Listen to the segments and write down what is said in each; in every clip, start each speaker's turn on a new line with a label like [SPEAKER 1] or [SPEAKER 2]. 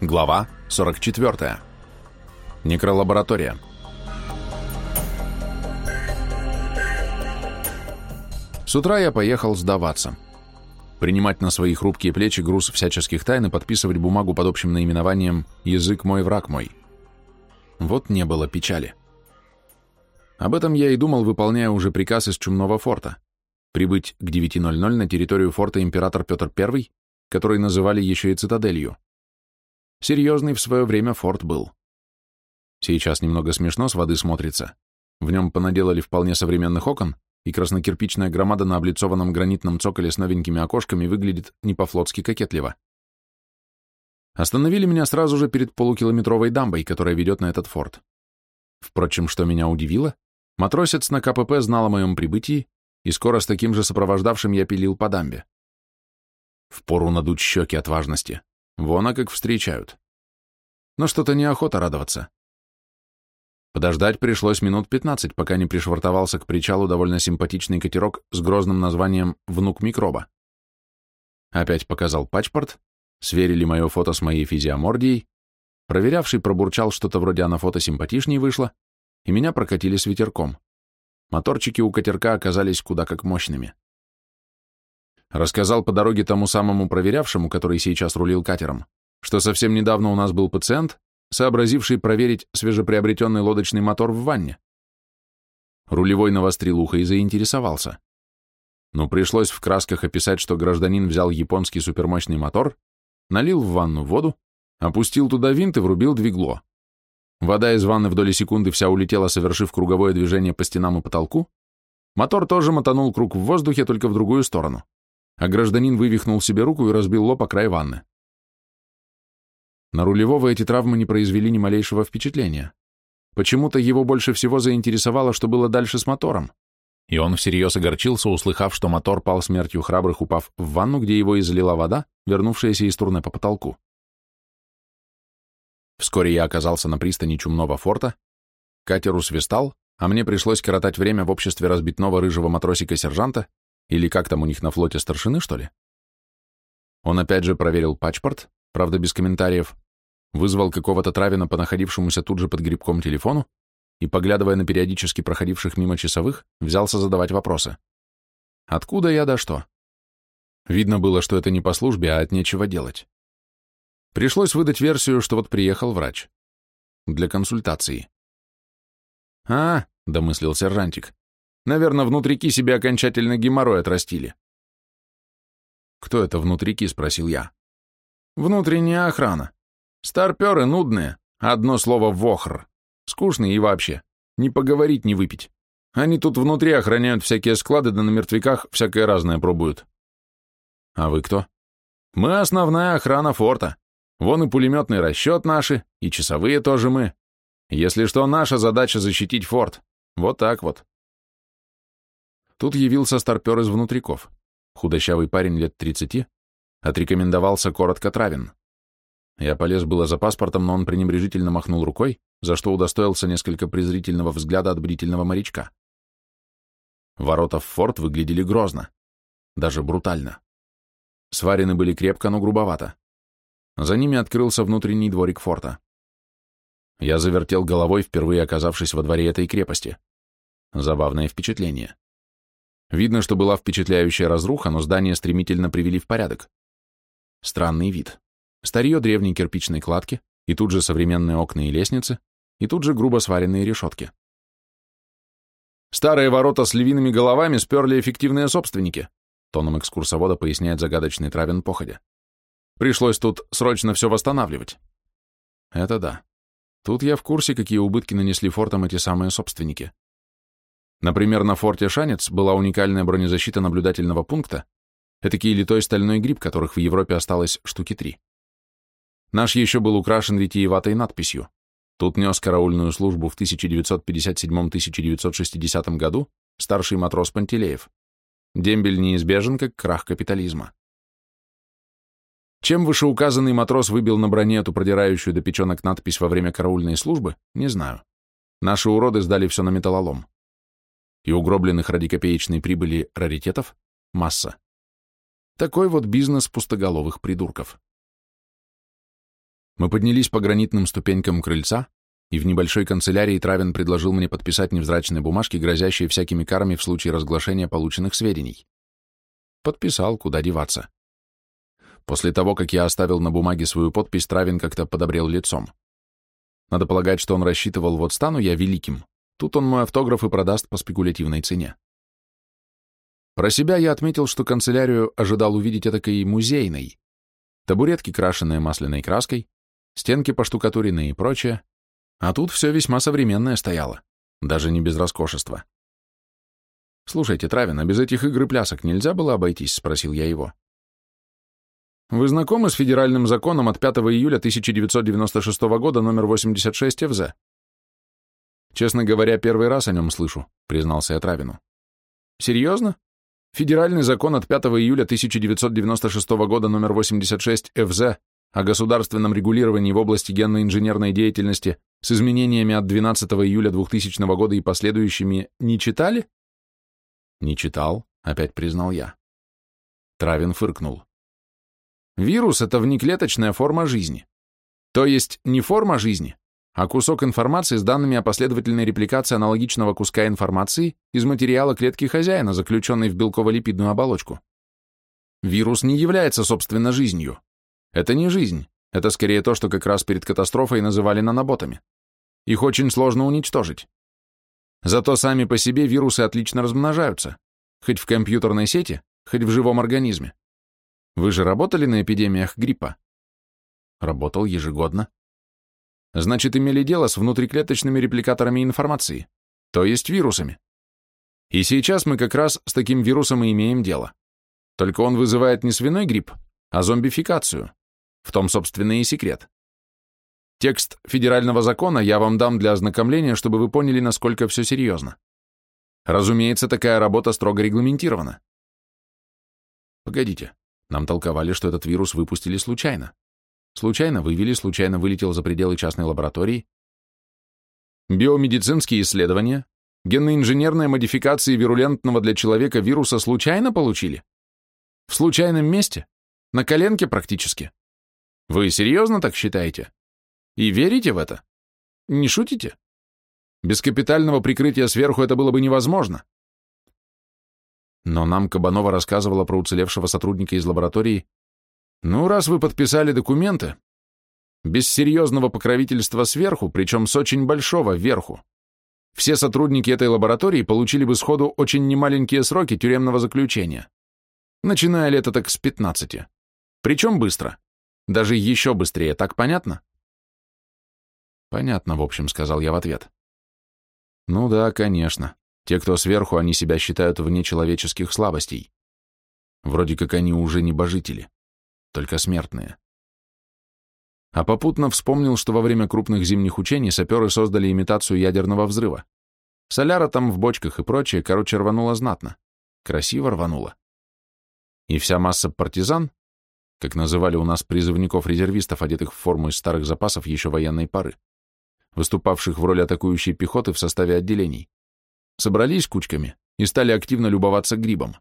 [SPEAKER 1] Глава 44. Некролаборатория. С утра я поехал сдаваться. Принимать на свои хрупкие плечи груз всяческих тайн и подписывать бумагу под общим наименованием «Язык мой, враг мой». Вот не было печали. Об этом я и думал, выполняя уже приказ из Чумного форта. Прибыть к 9.00 на территорию форта император Петр I, который называли еще и цитаделью. Серьезный в свое время форт был. Сейчас немного смешно с воды смотрится. В нем понаделали вполне современных окон, и краснокирпичная громада на облицованном гранитном цоколе с новенькими окошками выглядит не по-флотски кокетливо. Остановили меня сразу же перед полукилометровой дамбой, которая ведет на этот форт. Впрочем, что меня удивило, матросец на КПП знал о моем прибытии, и скоро с таким же сопровождавшим я пилил по дамбе. Впору надуть щеки от важности. Вон, а как встречают. Но что-то неохота радоваться. Подождать пришлось минут пятнадцать, пока не пришвартовался к причалу довольно симпатичный катерок с грозным названием «Внук микроба». Опять показал пачпорт, сверили мое фото с моей физиомордией, проверявший пробурчал что-то вроде «а на фото симпатичней вышло», и меня прокатили с ветерком. Моторчики у катерка оказались куда как мощными. Рассказал по дороге тому самому проверявшему, который сейчас рулил катером, что совсем недавно у нас был пациент, сообразивший проверить свежеприобретенный лодочный мотор в ванне. Рулевой навострил ухо и заинтересовался. Но пришлось в красках описать, что гражданин взял японский супермощный мотор, налил в ванну воду, опустил туда винт и врубил двигло. Вода из ванны в доли секунды вся улетела, совершив круговое движение по стенам и потолку. Мотор тоже мотанул круг в воздухе, только в другую сторону а гражданин вывихнул себе руку и разбил лоб о край ванны. На рулевого эти травмы не произвели ни малейшего впечатления. Почему-то его больше всего заинтересовало, что было дальше с мотором, и он всерьез огорчился, услыхав, что мотор пал смертью храбрых, упав в ванну, где его излила вода, вернувшаяся из турне по потолку. Вскоре я оказался на пристани чумного форта, катер усвистал, а мне пришлось коротать время в обществе разбитного рыжего матросика-сержанта, или как там у них на флоте старшины, что ли? Он опять же проверил пачпорт, правда без комментариев, вызвал какого-то травина по находившемуся тут же под грибком телефону и, поглядывая на периодически проходивших мимо часовых, взялся задавать вопросы. Откуда я да что? Видно было, что это не по службе, а от нечего делать. Пришлось выдать версию, что вот приехал врач. Для консультации. «А», — домыслил сержантик, Наверное, внутрики себе окончательно геморрой отрастили. «Кто это внутрики?» — спросил я. «Внутренняя охрана. Старперы нудные, одно слово «вохр». Скучные и вообще. Не поговорить, не выпить. Они тут внутри охраняют всякие склады, да на мертвяках всякое разное пробуют». «А вы кто?» «Мы основная охрана форта. Вон и пулеметный расчет наши, и часовые тоже мы. Если что, наша задача защитить форт. Вот так вот». Тут явился старпер из внутриков. Худощавый парень лет тридцати. Отрекомендовался коротко Травин. Я полез было за паспортом, но он пренебрежительно махнул рукой, за что удостоился несколько презрительного взгляда от бдительного морячка. Ворота в форт выглядели грозно, даже брутально. Сварены были крепко, но грубовато. За ними открылся внутренний дворик форта. Я завертел головой, впервые оказавшись во дворе этой крепости. Забавное впечатление. Видно, что была впечатляющая разруха, но здание стремительно привели в порядок. Странный вид. Старье древней кирпичной кладки, и тут же современные окна и лестницы, и тут же грубо сваренные решетки. Старые ворота с львиными головами сперли эффективные собственники, тоном экскурсовода поясняет загадочный Травин походя. Пришлось тут срочно все восстанавливать. Это да. Тут я в курсе, какие убытки нанесли фортам эти самые собственники. Например, на форте Шанец была уникальная бронезащита наблюдательного пункта, этакий литой стальной гриб, которых в Европе осталось штуки три. Наш еще был украшен витиеватой надписью. Тут нес караульную службу в 1957-1960 году старший матрос Пантелеев. Дембель неизбежен, как крах капитализма. Чем вышеуказанный матрос выбил на броне эту продирающую до печенок надпись во время караульной службы, не знаю. Наши уроды сдали все на металлолом и угробленных ради копеечной прибыли раритетов масса. Такой вот бизнес пустоголовых придурков. Мы поднялись по гранитным ступенькам крыльца, и в небольшой канцелярии Травин предложил мне подписать невзрачные бумажки, грозящие всякими карами в случае разглашения полученных сведений. Подписал, куда деваться. После того, как я оставил на бумаге свою подпись, Травин как-то подобрел лицом. Надо полагать, что он рассчитывал, вот стану я великим. Тут он мой автограф и продаст по спекулятивной цене. Про себя я отметил, что канцелярию ожидал увидеть этакой музейной. Табуретки, крашенные масляной краской, стенки поштукатуренные и прочее. А тут все весьма современное стояло, даже не без роскошества. «Слушайте, Травин, а без этих игр и плясок нельзя было обойтись?» — спросил я его. «Вы знакомы с федеральным законом от 5 июля 1996 года, номер 86 ФЗ?» «Честно говоря, первый раз о нем слышу», — признался я Травину. «Серьезно? Федеральный закон от 5 июля 1996 года, номер 86 ФЗ, о государственном регулировании в области генно-инженерной деятельности с изменениями от 12 июля 2000 года и последующими не читали?» «Не читал», — опять признал я. Травин фыркнул. «Вирус — это внеклеточная форма жизни. То есть не форма жизни, а кусок информации с данными о последовательной репликации аналогичного куска информации из материала клетки хозяина, заключенной в белково-липидную оболочку. Вирус не является, собственно, жизнью. Это не жизнь, это скорее то, что как раз перед катастрофой называли наноботами. Их очень сложно уничтожить. Зато сами по себе вирусы отлично размножаются, хоть в компьютерной сети, хоть в живом организме. Вы же работали на эпидемиях гриппа? Работал ежегодно. Значит, имели дело с внутриклеточными репликаторами информации, то есть вирусами. И сейчас мы как раз с таким вирусом и имеем дело. Только он вызывает не свиной грипп, а зомбификацию. В том, собственно, и секрет. Текст федерального закона я вам дам для ознакомления, чтобы вы поняли, насколько все серьезно. Разумеется, такая работа строго регламентирована. Погодите, нам толковали, что этот вирус выпустили случайно. Случайно вывели, случайно вылетел за пределы частной лаборатории. Биомедицинские исследования, генно-инженерные модификации вирулентного для человека вируса случайно получили? В случайном месте? На коленке практически? Вы серьезно так считаете? И верите в это? Не шутите? Без капитального прикрытия сверху это было бы невозможно. Но нам Кабанова рассказывала про уцелевшего сотрудника из лаборатории. Ну, раз вы подписали документы, без серьезного покровительства сверху, причем с очень большого верху, все сотрудники этой лаборатории получили бы сходу очень немаленькие сроки тюремного заключения. Начиная лето так с 15. Причем быстро. Даже еще быстрее, так понятно? Понятно, в общем, сказал я в ответ. Ну да, конечно. Те, кто сверху, они себя считают вне человеческих слабостей. Вроде как они уже не божители, только смертные. А попутно вспомнил, что во время крупных зимних учений саперы создали имитацию ядерного взрыва. Соляра там в бочках и прочее, короче, рвануло знатно. Красиво рвануло. И вся масса партизан, как называли у нас призывников-резервистов, одетых в форму из старых запасов еще военной пары, выступавших в роли атакующей пехоты в составе отделений, собрались кучками и стали активно любоваться грибом.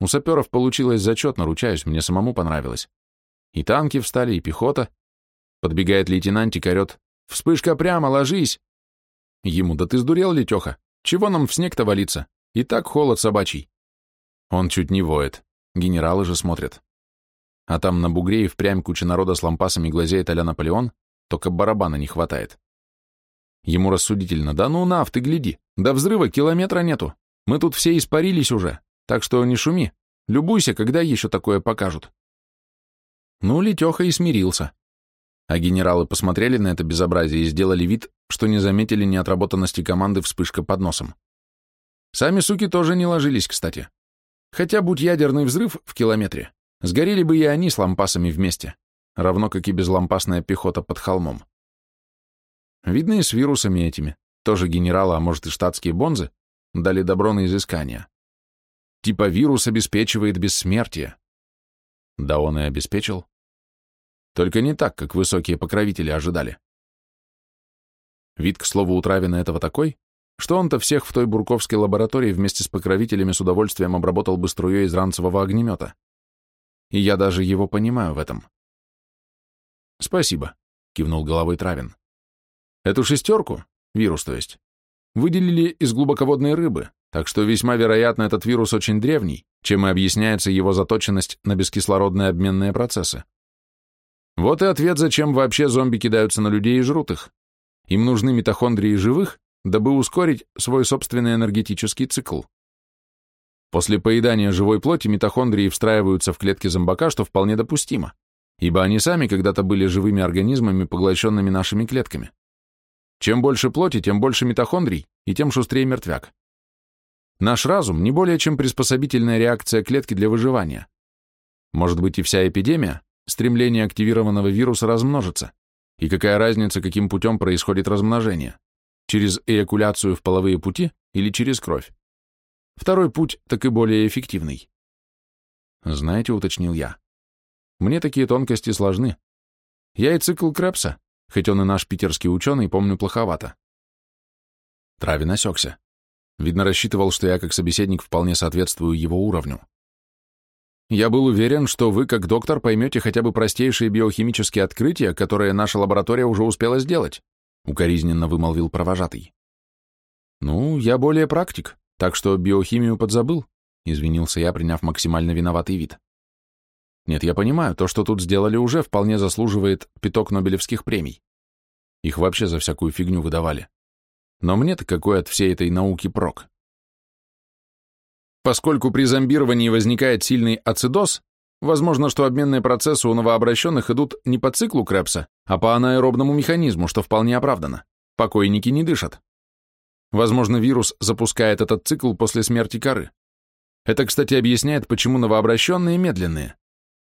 [SPEAKER 1] У саперов получилось зачетно, ручаюсь, мне самому понравилось. И танки встали, и пехота. Подбегает лейтенантик, орет. «Вспышка прямо, ложись!» Ему, да ты сдурел, Летеха? Чего нам в снег-то валиться? И так холод собачий. Он чуть не воет. Генералы же смотрят. А там на бугре и впрямь куча народа с лампасами глазеет а Наполеон, только барабана не хватает. Ему рассудительно, да ну нав, ты гляди, до взрыва километра нету, мы тут все испарились уже, так что не шуми, любуйся, когда еще такое покажут. Ну, Летеха и смирился. А генералы посмотрели на это безобразие и сделали вид, что не заметили неотработанности команды вспышка под носом. Сами суки тоже не ложились, кстати. Хотя, будь ядерный взрыв в километре, сгорели бы и они с лампасами вместе, равно как и безлампасная пехота под холмом. Видно и с вирусами этими, тоже генералы, а может и штатские бонзы, дали добро на изыскание. Типа вирус обеспечивает бессмертие. Да он и обеспечил. Только не так, как высокие покровители ожидали. Вид, к слову, у Травина этого такой, что он-то всех в той бурковской лаборатории вместе с покровителями с удовольствием обработал бы струей из ранцевого огнемета. И я даже его понимаю в этом. Спасибо. кивнул головой Травин. Эту шестерку, вирус то есть, выделили из глубоководной рыбы, так что весьма вероятно этот вирус очень древний, чем и объясняется его заточенность на бескислородные обменные процессы. Вот и ответ, зачем вообще зомби кидаются на людей и жрут их. Им нужны митохондрии живых, дабы ускорить свой собственный энергетический цикл. После поедания живой плоти митохондрии встраиваются в клетки зомбака, что вполне допустимо, ибо они сами когда-то были живыми организмами, поглощенными нашими клетками. Чем больше плоти, тем больше митохондрий, и тем шустрее мертвяк. Наш разум не более чем приспособительная реакция клетки для выживания. Может быть и вся эпидемия – стремление активированного вируса размножиться. И какая разница, каким путем происходит размножение? Через эякуляцию в половые пути или через кровь? Второй путь так и более эффективный. Знаете, уточнил я, мне такие тонкости сложны. Я и цикл Крепса, хоть он и наш питерский ученый, помню плоховато. Травин осекся. Видно, рассчитывал, что я как собеседник вполне соответствую его уровню. Я был уверен, что вы, как доктор, поймете хотя бы простейшие биохимические открытия, которые наша лаборатория уже успела сделать, укоризненно вымолвил провожатый. Ну, я более практик, так что биохимию подзабыл, извинился я, приняв максимально виноватый вид. Нет, я понимаю, то, что тут сделали уже, вполне заслуживает пяток Нобелевских премий. Их вообще за всякую фигню выдавали. Но мне-то какой от всей этой науки прок? Поскольку при зомбировании возникает сильный ацидоз, возможно, что обменные процессы у новообращенных идут не по циклу Крепса, а по анаэробному механизму, что вполне оправдано. Покойники не дышат. Возможно, вирус запускает этот цикл после смерти коры. Это, кстати, объясняет, почему новообращенные медленные.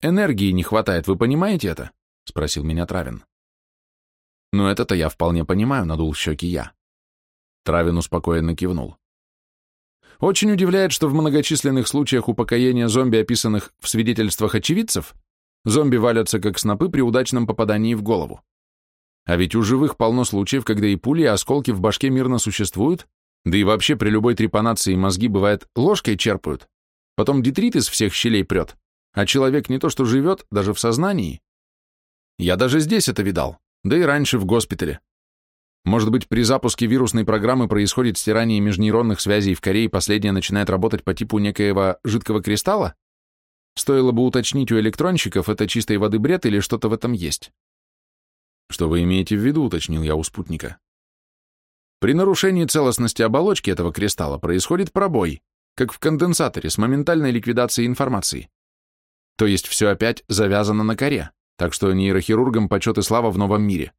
[SPEAKER 1] Энергии не хватает, вы понимаете это? Спросил меня Травин. Ну это-то я вполне понимаю, надул щеки я. Травин успокоенно кивнул. Очень удивляет, что в многочисленных случаях упокоения зомби, описанных в свидетельствах очевидцев, зомби валятся как снопы при удачном попадании в голову. А ведь у живых полно случаев, когда и пули, и осколки в башке мирно существуют, да и вообще при любой трепанации мозги, бывает, ложкой черпают, потом детрит из всех щелей прет, а человек не то что живет, даже в сознании. Я даже здесь это видал, да и раньше в госпитале. Может быть, при запуске вирусной программы происходит стирание межнейронных связей в коре, и последняя начинает работать по типу некоего жидкого кристалла? Стоило бы уточнить у электронщиков, это чистой воды бред или что-то в этом есть. Что вы имеете в виду, уточнил я у спутника. При нарушении целостности оболочки этого кристалла происходит пробой, как в конденсаторе с моментальной ликвидацией информации. То есть все опять завязано на коре, так что нейрохирургам почет и слава в новом мире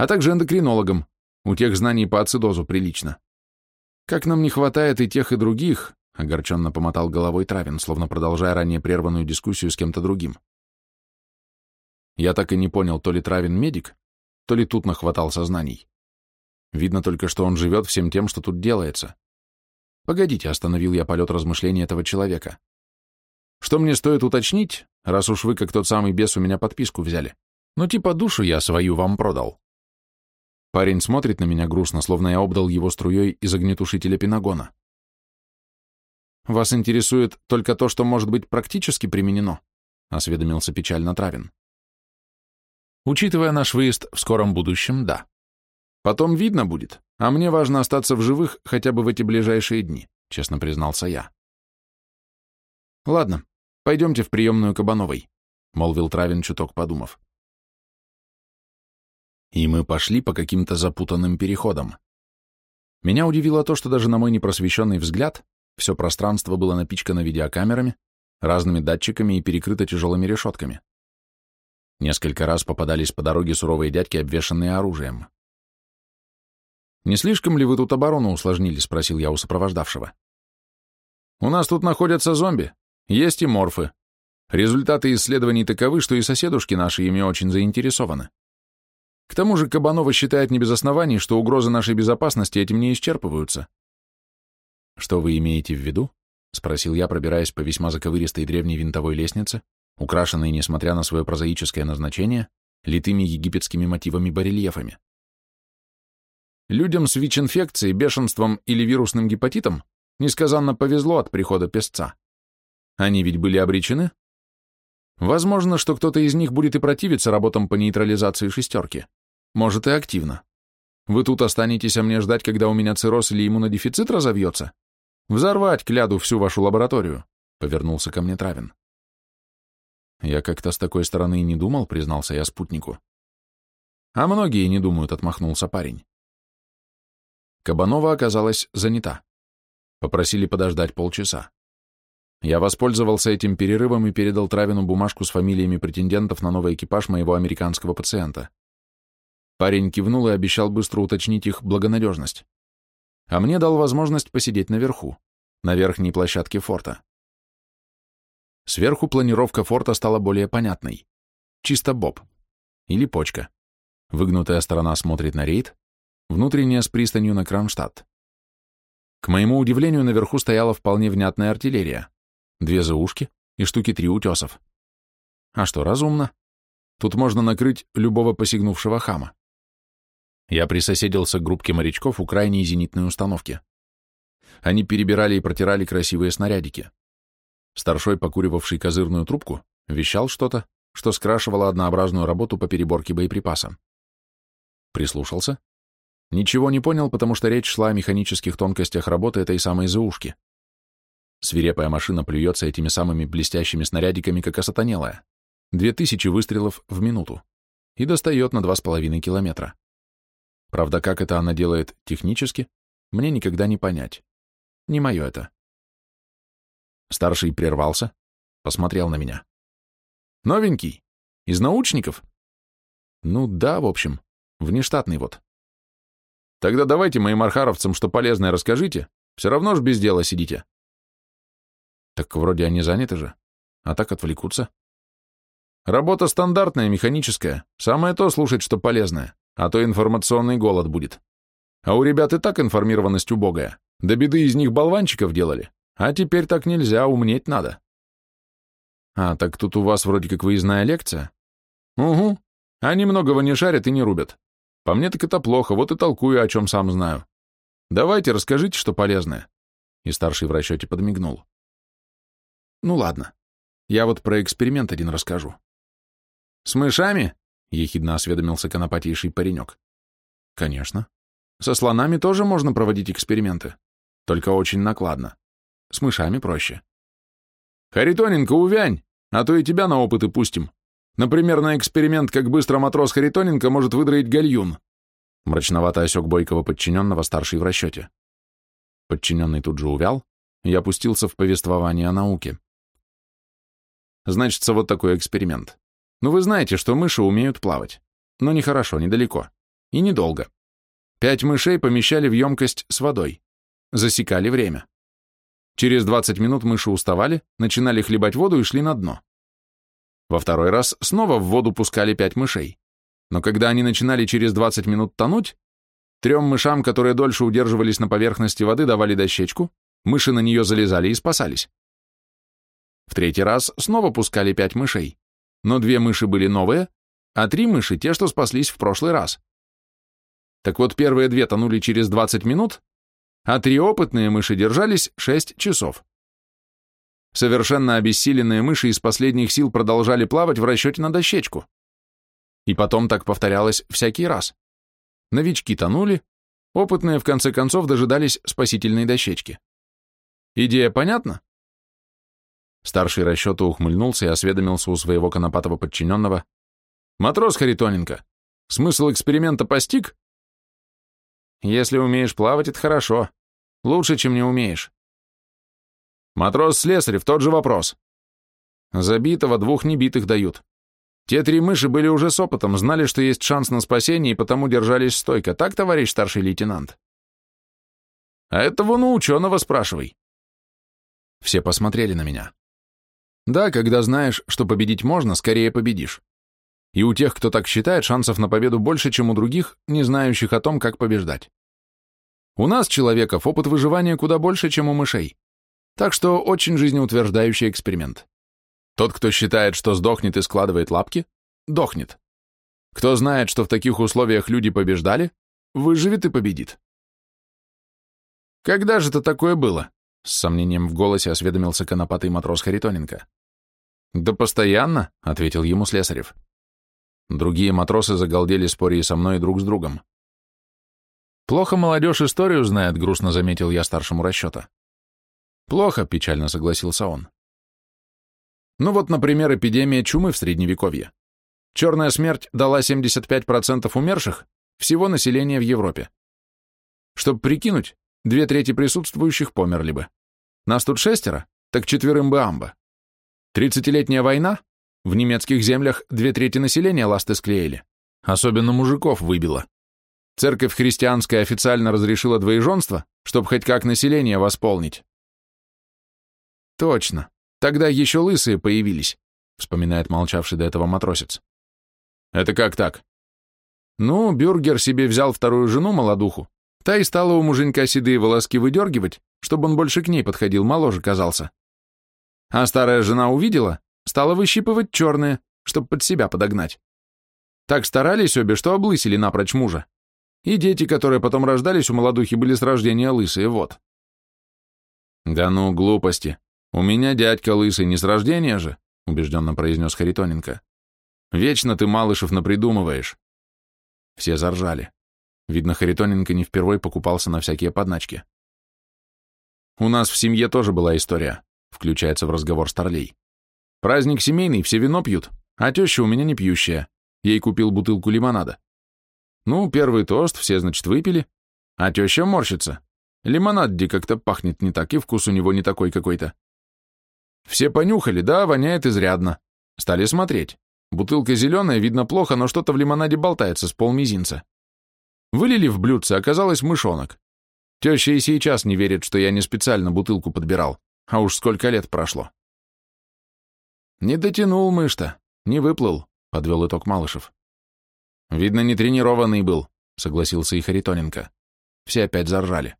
[SPEAKER 1] а также эндокринологам, у тех знаний по ацидозу прилично. Как нам не хватает и тех, и других, огорченно помотал головой Травин, словно продолжая ранее прерванную дискуссию с кем-то другим. Я так и не понял, то ли Травин медик, то ли тут нахватал сознаний. Видно только, что он живет всем тем, что тут делается. Погодите, остановил я полет размышлений этого человека. Что мне стоит уточнить, раз уж вы, как тот самый бес, у меня подписку взяли? Ну, типа душу я свою вам продал. Парень смотрит на меня грустно, словно я обдал его струей из огнетушителя пенагона. «Вас интересует только то, что может быть практически применено?» — осведомился печально Травин. «Учитывая наш выезд в скором будущем, да. Потом видно будет, а мне важно остаться в живых хотя бы в эти ближайшие дни», — честно признался я. «Ладно, пойдемте в приемную Кабановой», — молвил Травин, чуток подумав и мы пошли по каким-то запутанным переходам. Меня удивило то, что даже на мой непросвещенный взгляд все пространство было напичкано видеокамерами, разными датчиками и перекрыто тяжелыми решетками. Несколько раз попадались по дороге суровые дядьки, обвешанные оружием. «Не слишком ли вы тут оборону усложнили?» — спросил я у сопровождавшего. «У нас тут находятся зомби. Есть и морфы. Результаты исследований таковы, что и соседушки наши ими очень заинтересованы. К тому же Кабанова считает не без оснований, что угрозы нашей безопасности этим не исчерпываются. Что вы имеете в виду? Спросил я, пробираясь по весьма заковыристой древней винтовой лестнице, украшенной, несмотря на свое прозаическое назначение, литыми египетскими мотивами-барельефами. Людям с ВИЧ-инфекцией, бешенством или вирусным гепатитом несказанно повезло от прихода песца. Они ведь были обречены? Возможно, что кто-то из них будет и противиться работам по нейтрализации шестерки. Может, и активно. Вы тут останетесь, а мне ждать, когда у меня цирроз или иммунодефицит разовьется? Взорвать, кляду, всю вашу лабораторию, — повернулся ко мне Травин. Я как-то с такой стороны не думал, признался я спутнику. А многие не думают, отмахнулся парень. Кабанова оказалась занята. Попросили подождать полчаса. Я воспользовался этим перерывом и передал Травину бумажку с фамилиями претендентов на новый экипаж моего американского пациента. Парень кивнул и обещал быстро уточнить их благонадежность. А мне дал возможность посидеть наверху, на верхней площадке форта. Сверху планировка форта стала более понятной. Чисто боб. Или почка. Выгнутая сторона смотрит на рейд, внутренняя с пристанью на Кронштадт. К моему удивлению, наверху стояла вполне внятная артиллерия. Две заушки и штуки три утесов. А что, разумно. Тут можно накрыть любого посягнувшего хама. Я присоседился к группке морячков у крайней зенитной установки. Они перебирали и протирали красивые снарядики. Старшой, покуривавший козырную трубку, вещал что-то, что скрашивало однообразную работу по переборке боеприпаса. Прислушался. Ничего не понял, потому что речь шла о механических тонкостях работы этой самой заушки. Свирепая машина плюется этими самыми блестящими снарядиками, как осатанелая. Две тысячи выстрелов в минуту. И достает на два с половиной километра. Правда, как это она делает технически, мне никогда не понять. Не мое это. Старший прервался, посмотрел на меня. Новенький? Из научников? Ну да, в общем, внештатный вот. Тогда давайте моим архаровцам что полезное расскажите, все равно ж без дела сидите. Так вроде они заняты же, а так отвлекутся. Работа стандартная, механическая, самое то слушать, что полезное а то информационный голод будет. А у ребят и так информированность убогая. До беды из них болванчиков делали. А теперь так нельзя, умнеть надо. А, так тут у вас вроде как выездная лекция? Угу. Они многого не шарят и не рубят. По мне так это плохо, вот и толкую, о чем сам знаю. Давайте, расскажите, что полезное. И старший в расчете подмигнул. Ну ладно. Я вот про эксперимент один расскажу. С мышами? — ехидно осведомился конопатейший паренек. «Конечно. Со слонами тоже можно проводить эксперименты. Только очень накладно. С мышами проще». «Харитоненко, увянь, а то и тебя на опыты пустим. Например, на эксперимент, как быстро матрос Харитоненко может выдроить гальюн». Мрачновато осек Бойкова подчиненного старший в расчете. Подчиненный тут же увял и опустился в повествование о науке. Значится, вот такой эксперимент. Ну вы знаете, что мыши умеют плавать. Но нехорошо, недалеко. И недолго. Пять мышей помещали в емкость с водой. Засекали время. Через 20 минут мыши уставали, начинали хлебать воду и шли на дно. Во второй раз снова в воду пускали пять мышей. Но когда они начинали через 20 минут тонуть, трем мышам, которые дольше удерживались на поверхности воды, давали дощечку, мыши на нее залезали и спасались. В третий раз снова пускали пять мышей но две мыши были новые, а три мыши — те, что спаслись в прошлый раз. Так вот, первые две тонули через 20 минут, а три опытные мыши держались 6 часов. Совершенно обессиленные мыши из последних сил продолжали плавать в расчете на дощечку. И потом так повторялось всякий раз. Новички тонули, опытные в конце концов дожидались спасительной дощечки. Идея понятна? Старший расчета ухмыльнулся и осведомился у своего конопатого подчиненного. «Матрос Харитоненко, смысл эксперимента постиг?» «Если умеешь плавать, это хорошо. Лучше, чем не умеешь». «Матрос Слесарев, тот же вопрос». «Забитого двух небитых дают. Те три мыши были уже с опытом, знали, что есть шанс на спасение, и потому держались стойко. Так, товарищ старший лейтенант?» «А этого ну ученого спрашивай». Все посмотрели на меня. Да, когда знаешь, что победить можно, скорее победишь. И у тех, кто так считает, шансов на победу больше, чем у других, не знающих о том, как побеждать. У нас, человеков, опыт выживания куда больше, чем у мышей. Так что очень жизнеутверждающий эксперимент. Тот, кто считает, что сдохнет и складывает лапки, дохнет. Кто знает, что в таких условиях люди побеждали, выживет и победит. Когда же это такое было? С сомнением в голосе осведомился конопатый матрос Харитоненко. Да постоянно, ответил ему Слесарев. Другие матросы загалдели споря со мной и друг с другом. Плохо молодежь историю знает, грустно заметил я старшему расчета. Плохо, печально согласился он. Ну вот, например, эпидемия чумы в Средневековье. Черная смерть дала 75% умерших всего населения в Европе. Чтоб прикинуть, две трети присутствующих померли бы. Нас тут шестеро, так четверым бы амба. Тридцатилетняя война? В немецких землях две трети населения ласты склеили. Особенно мужиков выбило. Церковь христианская официально разрешила двоеженство, чтобы хоть как население восполнить. Точно. Тогда еще лысые появились, вспоминает молчавший до этого матросец. Это как так? Ну, Бюргер себе взял вторую жену, молодуху. Та и стала у муженька седые волоски выдергивать, чтобы он больше к ней подходил, моложе казался. А старая жена увидела, стала выщипывать черные, чтобы под себя подогнать. Так старались обе, что облысили напрочь мужа. И дети, которые потом рождались у молодухи, были с рождения лысые, вот. Да ну, глупости. У меня дядька лысый, не с рождения же, убежденно произнес Харитоненко. Вечно ты, Малышев, напридумываешь. Все заржали. Видно, Харитоненко не впервой покупался на всякие подначки. У нас в семье тоже была история, включается в разговор Старлей. Праздник семейный, все вино пьют, а теща у меня не пьющая. Ей купил бутылку лимонада. Ну, первый тост, все, значит, выпили, а теща морщится. Лимонад где как-то пахнет не так, и вкус у него не такой какой-то. Все понюхали, да, воняет изрядно. Стали смотреть. Бутылка зеленая, видно плохо, но что-то в лимонаде болтается с полмизинца. Вылили в блюдце, оказалось мышонок. Теща и сейчас не верит, что я не специально бутылку подбирал, а уж сколько лет прошло. Не дотянул мышь-то, не выплыл, подвел итог Малышев. Видно, не тренированный был, согласился и Харитоненко. Все опять заржали.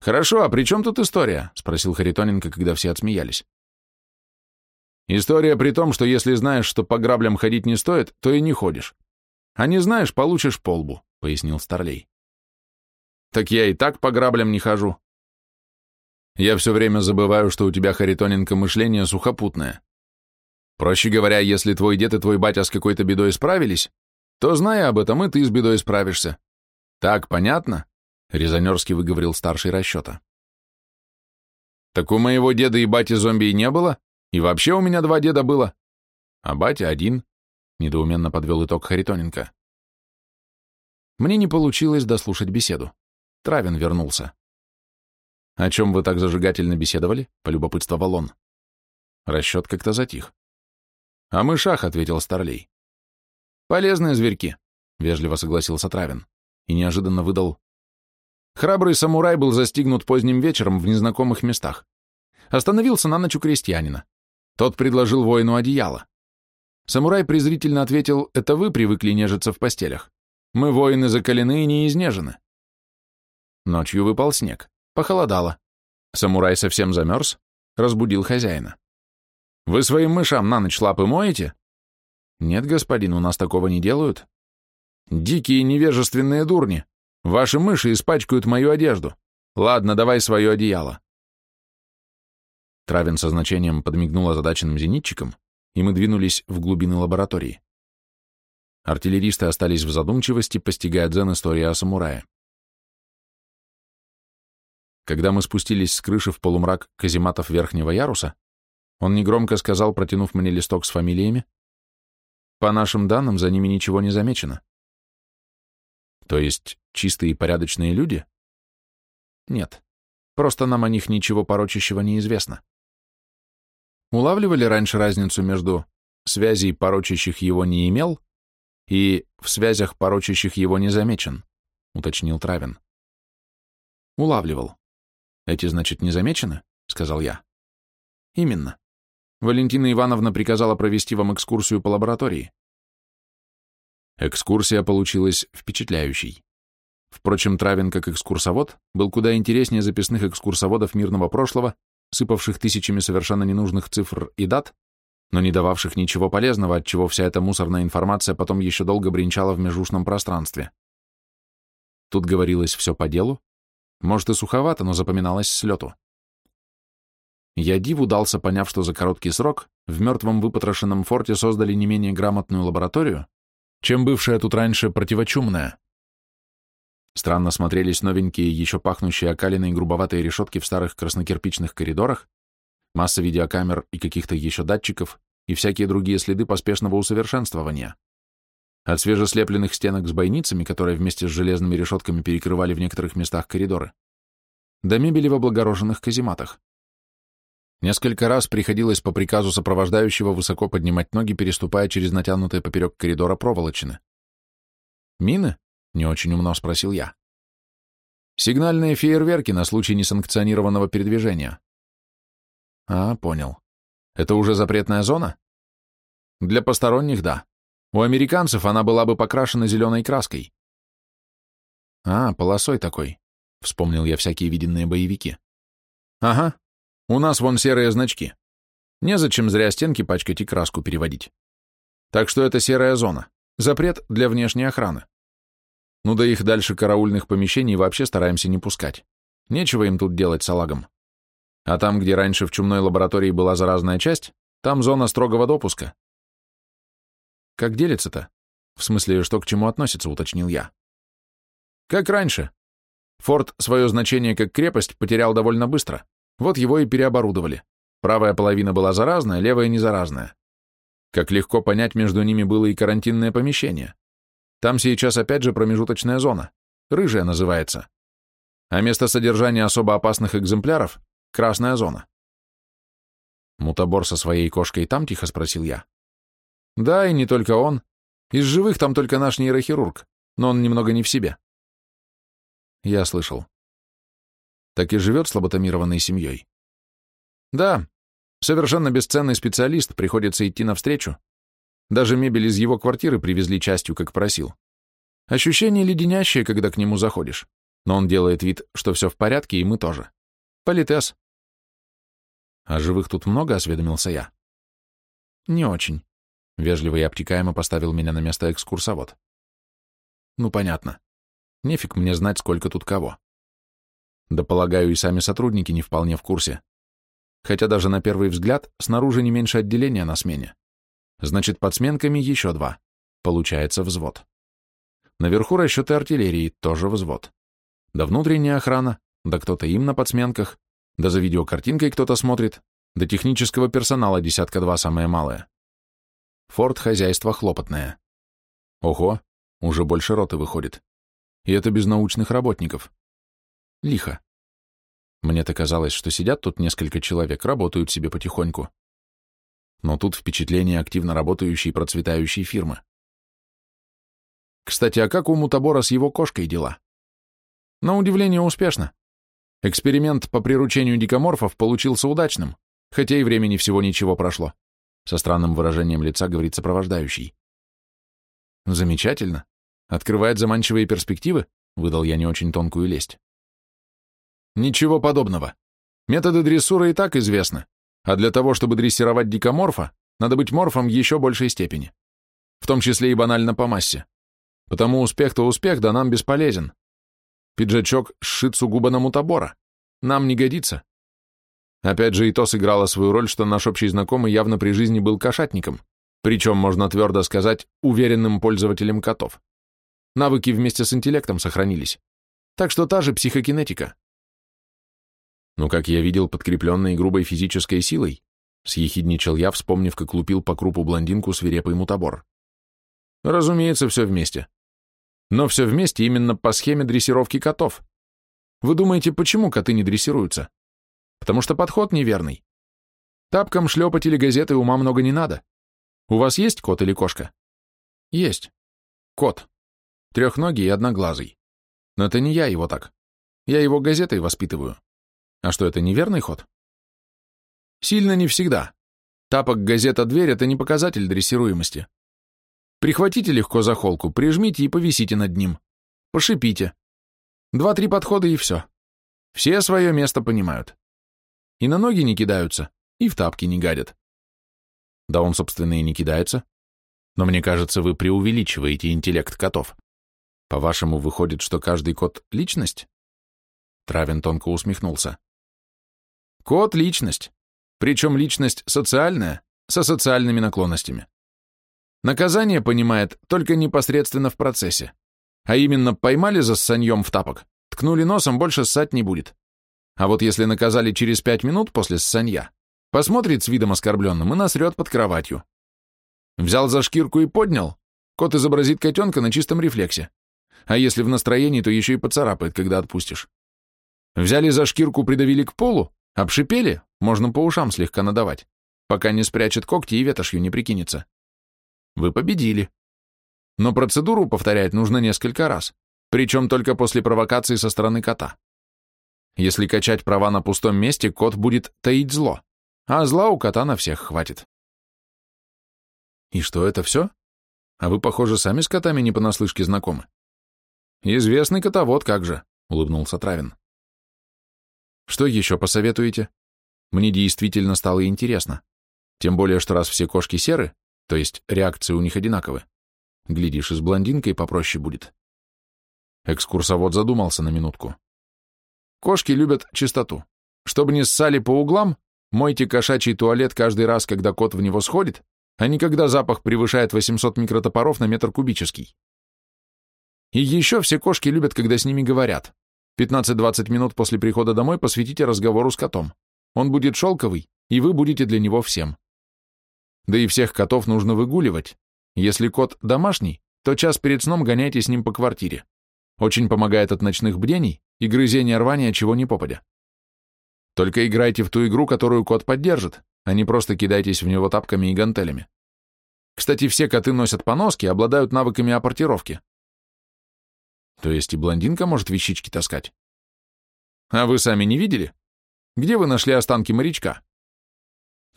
[SPEAKER 1] Хорошо, а при чем тут история? спросил Харитоненко, когда все отсмеялись. История при том, что если знаешь, что по граблям ходить не стоит, то и не ходишь. А не знаешь, получишь полбу, пояснил Старлей. Так я и так по граблям не хожу. Я все время забываю, что у тебя, Харитоненко, мышление сухопутное. Проще говоря, если твой дед и твой батя с какой-то бедой справились, то, зная об этом, и ты с бедой справишься. Так, понятно? Резонерский выговорил старший расчета. Так у моего деда и бати зомби и не было, и вообще у меня два деда было. А батя один, недоуменно подвел итог Харитоненко. Мне не получилось дослушать беседу. Травин вернулся. «О чем вы так зажигательно беседовали?» — полюбопытствовал он. Расчет как-то затих. «О мышах», — ответил Старлей. «Полезные зверьки», — вежливо согласился Травин и неожиданно выдал. Храбрый самурай был застигнут поздним вечером в незнакомых местах. Остановился на ночь у крестьянина. Тот предложил воину одеяло. Самурай презрительно ответил, «Это вы привыкли нежиться в постелях. Мы, воины, закалены и не изнежены». Ночью выпал снег. Похолодало. Самурай совсем замерз, разбудил хозяина. «Вы своим мышам на ночь лапы моете?» «Нет, господин, у нас такого не делают». «Дикие невежественные дурни! Ваши мыши испачкают мою одежду. Ладно, давай свое одеяло». Травин со значением подмигнул озадаченным зенитчиком, и мы двинулись в глубины лаборатории. Артиллеристы остались в задумчивости, постигая дзен истории о самурае. Когда мы спустились с крыши в полумрак казематов верхнего яруса, он негромко сказал, протянув мне листок с фамилиями, «По нашим данным, за ними ничего не замечено». То есть чистые и порядочные люди? Нет, просто нам о них ничего порочащего не известно. Улавливали раньше разницу между связей, порочащих его не имел, и в связях, порочащих его не замечен, уточнил Травин. Улавливал. Эти, значит, не замечены? Сказал я. Именно. Валентина Ивановна приказала провести вам экскурсию по лаборатории. Экскурсия получилась впечатляющей. Впрочем, Травин, как экскурсовод, был куда интереснее записных экскурсоводов мирного прошлого, сыпавших тысячами совершенно ненужных цифр и дат, но не дававших ничего полезного, от чего вся эта мусорная информация потом еще долго бренчала в межушном пространстве. Тут говорилось все по делу, может и суховато, но запоминалось с лету. Я диву дался, поняв, что за короткий срок в мертвом выпотрошенном форте создали не менее грамотную лабораторию, чем бывшая тут раньше противочумная. Странно смотрелись новенькие, еще пахнущие окалиной грубоватые решетки в старых краснокирпичных коридорах, масса видеокамер и каких-то еще датчиков и всякие другие следы поспешного усовершенствования. От свежеслепленных стенок с бойницами, которые вместе с железными решетками перекрывали в некоторых местах коридоры, до мебели в облагороженных казематах. Несколько раз приходилось по приказу сопровождающего высоко поднимать ноги, переступая через натянутые поперек коридора проволочины. «Мины?» — не очень умно спросил я. «Сигнальные фейерверки на случай несанкционированного передвижения». «А, понял. Это уже запретная зона?» «Для посторонних — да. У американцев она была бы покрашена зеленой краской». «А, полосой такой», — вспомнил я всякие виденные боевики. «Ага. У нас вон серые значки. Незачем зря стенки пачкать и краску переводить. Так что это серая зона. Запрет для внешней охраны. Ну да их дальше караульных помещений вообще стараемся не пускать. Нечего им тут делать салагом. А там, где раньше в чумной лаборатории была заразная часть, там зона строгого допуска. Как делится-то? В смысле, что к чему относится, уточнил я. Как раньше. Форт свое значение как крепость потерял довольно быстро. Вот его и переоборудовали. Правая половина была заразная, левая не заразная. Как легко понять, между ними было и карантинное помещение. Там сейчас опять же промежуточная зона. Рыжая называется. А место содержания особо опасных экземпляров — красная зона. Мутабор со своей кошкой там, тихо спросил я. Да, и не только он. Из живых там только наш нейрохирург, но он немного не в себе. Я слышал. Так и живет с лоботомированной семьей. Да, совершенно бесценный специалист, приходится идти навстречу, даже мебель из его квартиры привезли частью, как просил. Ощущение леденящее, когда к нему заходишь. Но он делает вид, что все в порядке, и мы тоже. Политес. А живых тут много, осведомился я. Не очень. Вежливо и обтекаемо поставил меня на место экскурсовод. Ну, понятно. Нефиг мне знать, сколько тут кого. Да, полагаю, и сами сотрудники не вполне в курсе. Хотя даже на первый взгляд снаружи не меньше отделения на смене. Значит, под сменками еще два. Получается взвод. Наверху расчеты артиллерии, тоже взвод. Да внутренняя охрана, да кто-то им на подсменках, да за видеокартинкой кто-то смотрит, да технического персонала десятка-два самое малое. Форт хозяйство хлопотное. Ого, уже больше роты выходит. И это без научных работников. Лихо. Мне-то казалось, что сидят тут несколько человек, работают себе потихоньку но тут впечатление активно работающей и процветающей фирмы. Кстати, а как у Мутабора с его кошкой дела? На удивление успешно. Эксперимент по приручению дикоморфов получился удачным, хотя и времени всего ничего прошло. Со странным выражением лица говорит сопровождающий. Замечательно. Открывает заманчивые перспективы, выдал я не очень тонкую лесть. Ничего подобного. Методы дрессуры и так известны. А для того, чтобы дрессировать дикоморфа, надо быть морфом еще большей степени. В том числе и банально по массе. Потому успех-то успех, да нам бесполезен. Пиджачок сшит сугубо на мутабора. Нам не годится. Опять же, и то сыграло свою роль, что наш общий знакомый явно при жизни был кошатником, причем, можно твердо сказать, уверенным пользователем котов. Навыки вместе с интеллектом сохранились. Так что та же психокинетика но, как я видел, подкрепленной грубой физической силой, съехидничал я, вспомнив, как лупил по крупу блондинку свирепый мутабор. Разумеется, все вместе. Но все вместе именно по схеме дрессировки котов. Вы думаете, почему коты не дрессируются? Потому что подход неверный. Тапкам шлепать или газеты ума много не надо. У вас есть кот или кошка? Есть. Кот. Трехногий и одноглазый. Но это не я его так. Я его газетой воспитываю. А что, это неверный ход? Сильно не всегда. Тапок газета дверь — это не показатель дрессируемости. Прихватите легко за холку, прижмите и повисите над ним. Пошипите. Два-три подхода и все. Все свое место понимают. И на ноги не кидаются, и в тапки не гадят. Да он, собственно, и не кидается. Но мне кажется, вы преувеличиваете интеллект котов. По-вашему, выходит, что каждый кот — личность? Травин тонко усмехнулся. Кот — личность. Причем личность социальная, со социальными наклонностями. Наказание понимает только непосредственно в процессе. А именно поймали за ссаньем в тапок, ткнули носом, больше ссать не будет. А вот если наказали через пять минут после ссанья, посмотрит с видом оскорбленным и насрет под кроватью. Взял за шкирку и поднял, кот изобразит котенка на чистом рефлексе. А если в настроении, то еще и поцарапает, когда отпустишь. Взяли за шкирку, придавили к полу, обшипели, можно по ушам слегка надавать, пока не спрячет когти и ветошью не прикинется. Вы победили. Но процедуру повторять нужно несколько раз, причем только после провокации со стороны кота. Если качать права на пустом месте, кот будет таить зло, а зла у кота на всех хватит. И что, это все? А вы, похоже, сами с котами не понаслышке знакомы. Известный котовод, как же, улыбнулся Травин. Что еще посоветуете? Мне действительно стало интересно. Тем более, что раз все кошки серы, то есть реакции у них одинаковы. Глядишь, и с блондинкой попроще будет. Экскурсовод задумался на минутку. Кошки любят чистоту. Чтобы не ссали по углам, мойте кошачий туалет каждый раз, когда кот в него сходит, а не когда запах превышает 800 микротопоров на метр кубический. И еще все кошки любят, когда с ними говорят. 15-20 минут после прихода домой посвятите разговору с котом. Он будет шелковый, и вы будете для него всем. Да и всех котов нужно выгуливать. Если кот домашний, то час перед сном гоняйте с ним по квартире. Очень помогает от ночных бдений и грызения рвания чего ни попадя. Только играйте в ту игру, которую кот поддержит, а не просто кидайтесь в него тапками и гантелями. Кстати, все коты носят поноски, обладают навыками апортировки. То есть и блондинка может вещички таскать. А вы сами не видели? Где вы нашли останки морячка?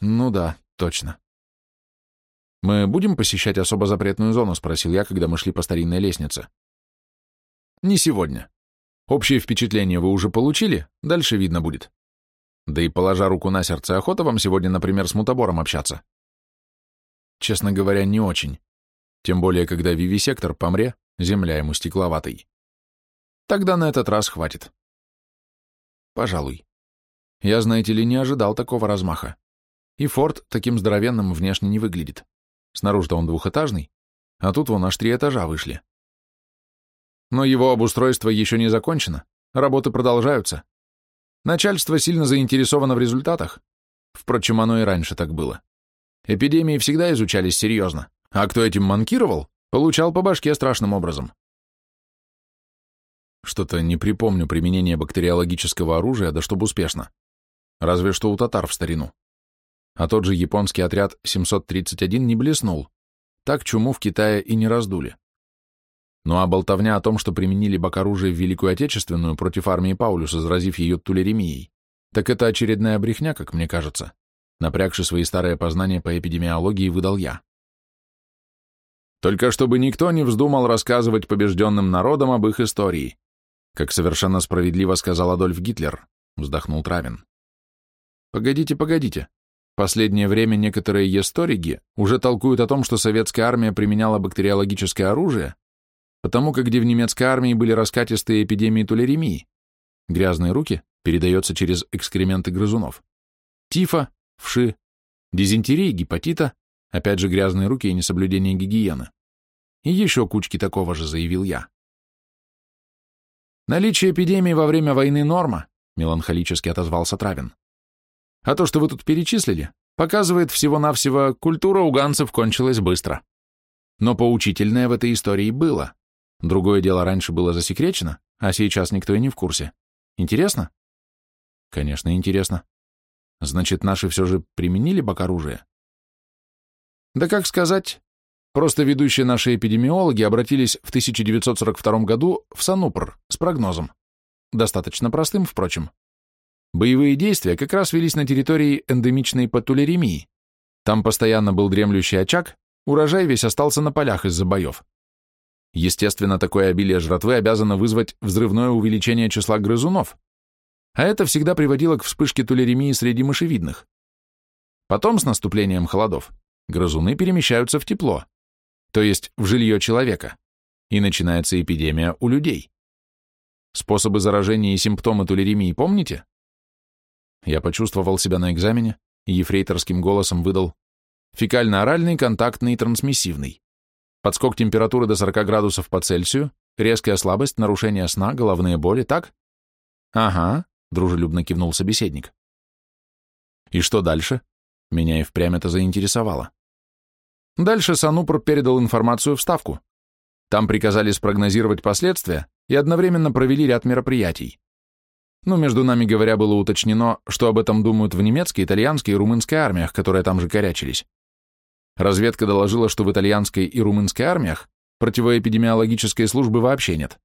[SPEAKER 1] Ну да, точно. «Мы будем посещать особо запретную зону?» — спросил я, когда мы шли по старинной лестнице. «Не сегодня. Общее впечатление вы уже получили, дальше видно будет. Да и, положа руку на сердце, охота вам сегодня, например, с мутабором общаться?» «Честно говоря, не очень. Тем более, когда вивисектор помре, земля ему стекловатой. Тогда на этот раз хватит». «Пожалуй. Я, знаете ли, не ожидал такого размаха. И форт таким здоровенным внешне не выглядит. Снаружи-то он двухэтажный, а тут вон аж три этажа вышли. Но его обустройство еще не закончено, работы продолжаются. Начальство сильно заинтересовано в результатах. Впрочем, оно и раньше так было. Эпидемии всегда изучались серьезно, а кто этим манкировал, получал по башке страшным образом. Что-то не припомню применения бактериологического оружия, да чтобы успешно. Разве что у татар в старину а тот же японский отряд 731 не блеснул. Так чуму в Китае и не раздули. Ну а болтовня о том, что применили бакоружие в Великую Отечественную против армии Паулюса, заразив ее тулеремией, так это очередная брехня, как мне кажется. Напрягши свои старые познания по эпидемиологии, выдал я. Только чтобы никто не вздумал рассказывать побежденным народам об их истории, как совершенно справедливо сказал Адольф Гитлер, вздохнул Травин. Погодите, погодите, Последнее время некоторые есториги уже толкуют о том, что советская армия применяла бактериологическое оружие, потому как где в немецкой армии были раскатистые эпидемии тулеремии. Грязные руки передается через экскременты грызунов. Тифа, вши, дизентерии, гепатита, опять же грязные руки и несоблюдение гигиены. И еще кучки такого же, заявил я. Наличие эпидемии во время войны норма, меланхолически отозвался Травин. А то, что вы тут перечислили, показывает всего-навсего, культура у ганцев кончилась быстро. Но поучительное в этой истории было. Другое дело раньше было засекречено, а сейчас никто и не в курсе. Интересно? Конечно, интересно. Значит, наши все же применили бакоружие? Да как сказать, просто ведущие наши эпидемиологи обратились в 1942 году в Санупр с прогнозом. Достаточно простым, впрочем. Боевые действия как раз велись на территории эндемичной патулеремии. Там постоянно был дремлющий очаг, урожай весь остался на полях из-за боев. Естественно, такое обилие жратвы обязано вызвать взрывное увеличение числа грызунов, а это всегда приводило к вспышке тулеремии среди мышевидных. Потом, с наступлением холодов, грызуны перемещаются в тепло, то есть в жилье человека, и начинается эпидемия у людей. Способы заражения и симптомы тулеремии помните? Я почувствовал себя на экзамене и ефрейторским голосом выдал фекально-оральный, контактный и трансмиссивный. Подскок температуры до 40 градусов по Цельсию, резкая слабость, нарушение сна, головные боли, так? Ага, дружелюбно кивнул собеседник. И что дальше? Меня и впрямь это заинтересовало. Дальше Санупр передал информацию в Ставку. Там приказали спрогнозировать последствия и одновременно провели ряд мероприятий. Ну, между нами говоря, было уточнено, что об этом думают в немецкой, итальянской и румынской армиях, которые там же корячились. Разведка доложила, что в итальянской и румынской армиях противоэпидемиологической службы вообще нет.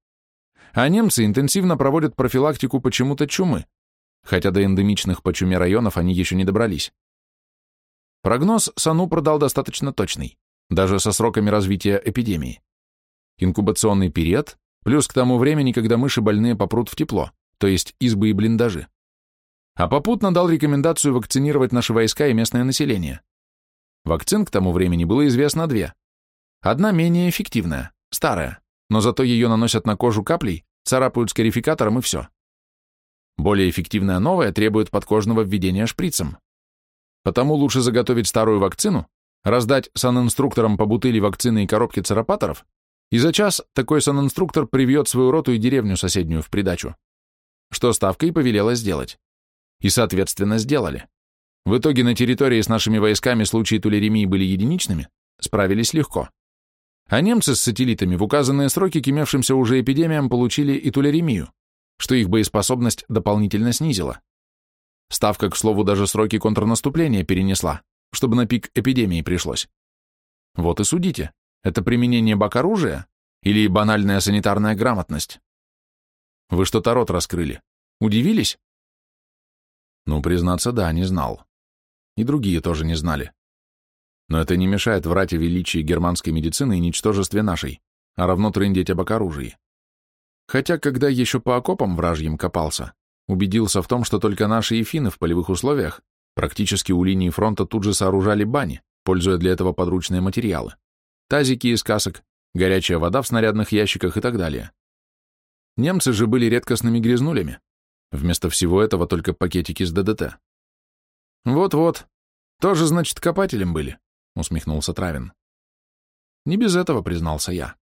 [SPEAKER 1] А немцы интенсивно проводят профилактику почему-то чумы, хотя до эндемичных по чуме районов они еще не добрались. Прогноз Сану продал достаточно точный, даже со сроками развития эпидемии. Инкубационный период, плюс к тому времени, когда мыши больные попрут в тепло, то есть избы и блиндажи. А попутно дал рекомендацию вакцинировать наши войска и местное население. Вакцин к тому времени было известно две. Одна менее эффективная, старая, но зато ее наносят на кожу каплей, царапают скарификатором и все. Более эффективная новая требует подкожного введения шприцем. Потому лучше заготовить старую вакцину, раздать санинструкторам по бутыли вакцины и коробки царапаторов, и за час такой санинструктор привьет свою роту и деревню соседнюю в придачу. Что ставка и повелела сделать. И, соответственно, сделали. В итоге на территории с нашими войсками случаи тулеремии были единичными, справились легко. А немцы с сателлитами в указанные сроки к имевшимся уже эпидемиям получили и тулеремию, что их боеспособность дополнительно снизила. Ставка, к слову, даже сроки контрнаступления перенесла, чтобы на пик эпидемии пришлось. Вот и судите, это применение бак-оружия или банальная санитарная грамотность? Вы что-то рот раскрыли. Удивились? Ну, признаться, да, не знал. И другие тоже не знали. Но это не мешает врать о величии германской медицины и ничтожестве нашей, а равно трындеть об оружии. Хотя, когда еще по окопам вражьим копался, убедился в том, что только наши и финны в полевых условиях практически у линии фронта тут же сооружали бани, пользуя для этого подручные материалы. Тазики из касок, горячая вода в снарядных ящиках и так далее. Немцы же были редкостными грязнулями. Вместо всего этого только пакетики с ДДТ. Вот-вот. Тоже, значит, копателем были, усмехнулся Травин. Не без этого, признался я.